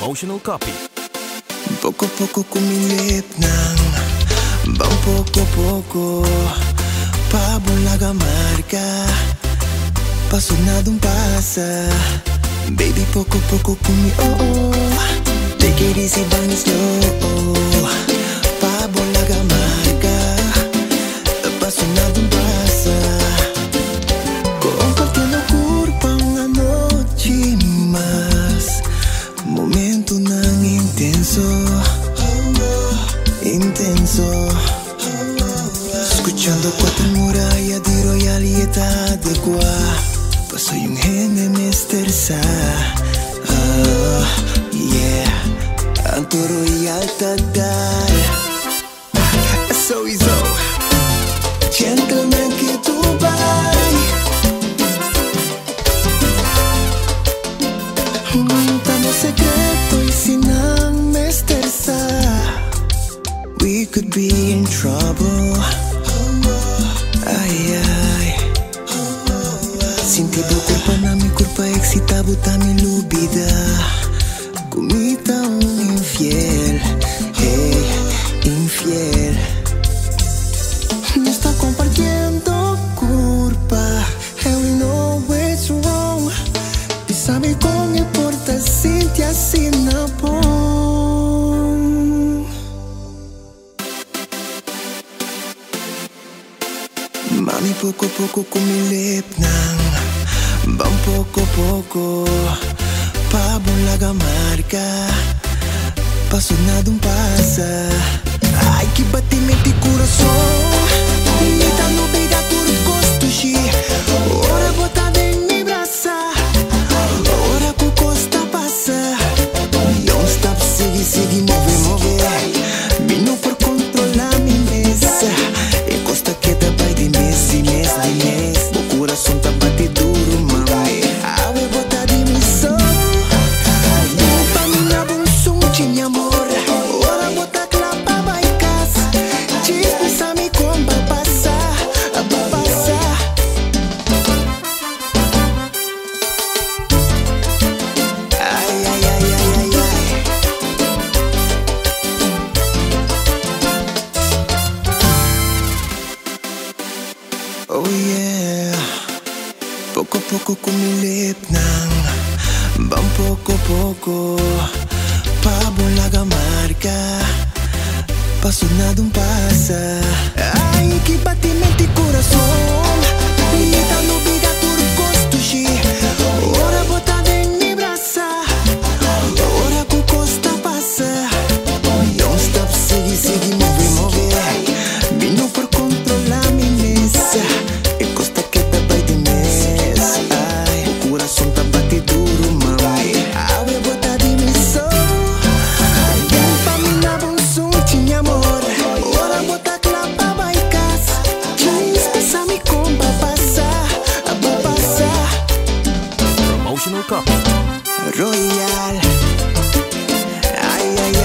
promotional copy. Poco-poco kumilip ng Bang poco-poco Pabulaga marka Pasonadong pasa. Baby poco-poco kumi oh oh Take it easy bang slow Escuchando cuatro murallas de royalidad de gua. Paso yung hene Mr. Sa Ah, yeah. Ang royal Sowieso Gentleman que Estamos secreto y We could be in trouble Ay, ay. Sin curpa na mi curpa excitabuta mi lubida Comita un infiel Hey, infiel. No está compartiendo curpa And we know it's wrong Y sabe con importa si te así Mami poco-poco kumilip ng Bang poco-poco Pabulaga marka Pasonadong pasa. Ay, que batimento e coração Oh yeah. Poco-poco kumilip ng Bang poco-poco Pabulaga marka Pasonadong pasa Royal. Ay, ay,